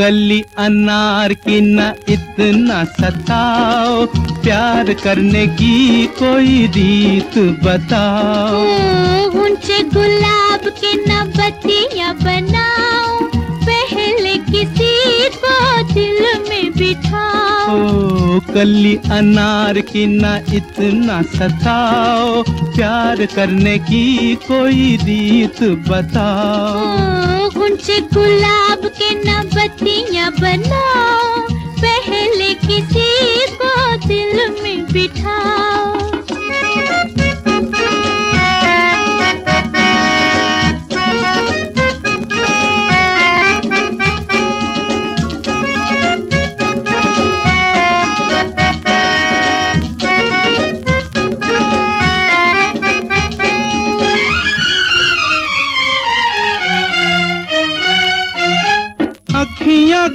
कली अनार की न इतना सताओ। प्यार करने की कोई रीत बताओ। ऊँचे गुलाब के न बतिया बनाओ। पहले किसी को दिल में बिठाओ। ओ कली अनार की न इतना सताओ। प्यार करने की कोई रीत बताओ। गुलाब के न बतिया बनाओ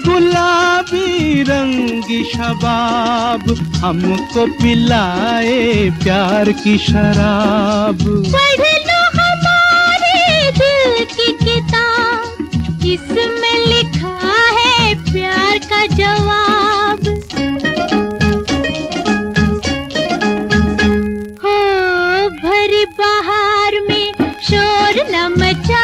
गुलाबी रंग शबाब हमको पिलाए प्यार की शराब। पढ़ लो हमारे दिल की किताब, इसमें लिखा है प्यार का जवाब। हो, भरी बहार में शोर न मचाओ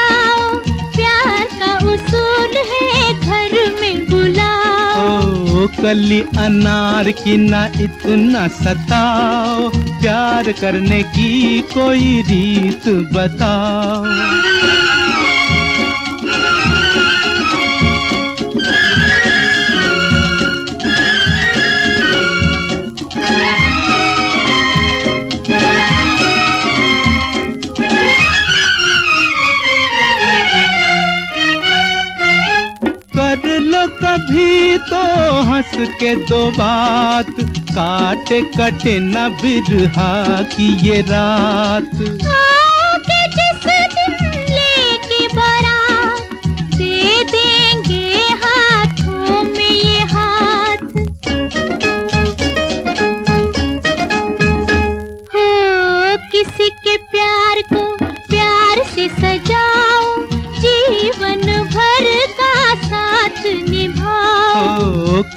कली अनार की ना इतना सताओ। प्यार करने की कोई रीत बताओ। लो कभी तो हंस के दो बात काटे कटे न बिरहा की ये रात।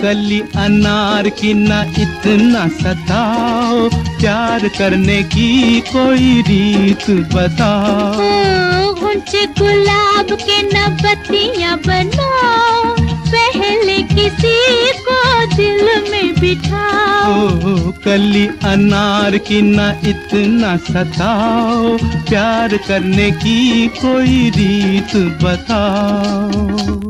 कली अनार की ना इतना सताओ। प्यार करने की कोई रीत बताओ। ऊँचे गुलाब के न बत्तियाँ बनाओ। पहले किसी को दिल में बिठाओ। कली अनार की ना इतना सताओ। प्यार करने की कोई रीत बताओ।